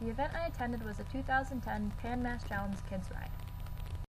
The event I attended was the 2010 Pan Mass Challenge Kids Ride.